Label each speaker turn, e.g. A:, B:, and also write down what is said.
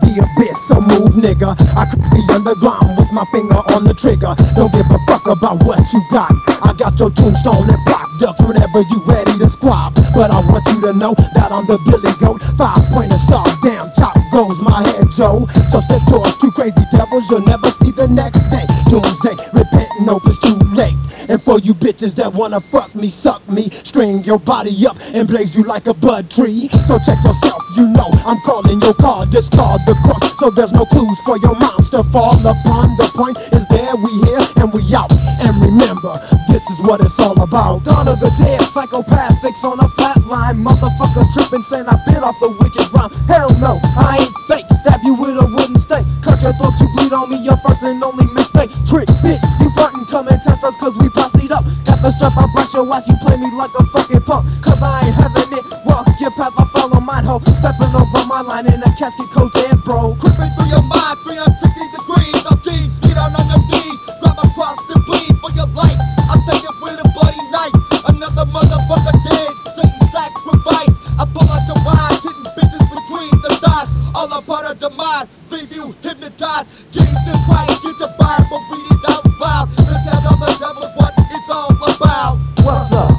A: the abyss, so move nigga. I could the underground with my finger on the trigger. Don't give a fuck about what you got. I got your tombstone and block ducks whenever you ready to squab. But I want you to know that I'm the Billy Goat, five pointer star. Damn, chop goes my head, Joe. So step towards two crazy devils, you'll never see the next day. Doomsday, it's too late. And for you bitches that wanna fuck me, suck me, string your body up and blaze you like a bud tree. So check yourself, you know I'm calling your card, discard the cross, so there's no clues for your moms to fall upon. The point is there, we here and we out. And remember, this is what it's all about.
B: Dawn of the dead, psychopathics on a flat line. Motherfuckers tripping, saying I bit off the wicked rhyme. Hell no, I ain't fake. Your first and only mistake. Trick, bitch, you frontin', come and test us cause we posseed up. Got the strap, I brush your ass, you play me like a fucking punk. Cause I ain't having it. Walk your path, I follow mine, ho. Stepping over my line in a casket coat, dead bro.
C: Creeping through your mind, lies, all a of demise. Leave you hypnotized. Jesus Christ, get your Bible, read it out loud. Let's tell the devil what it's all about. What's up?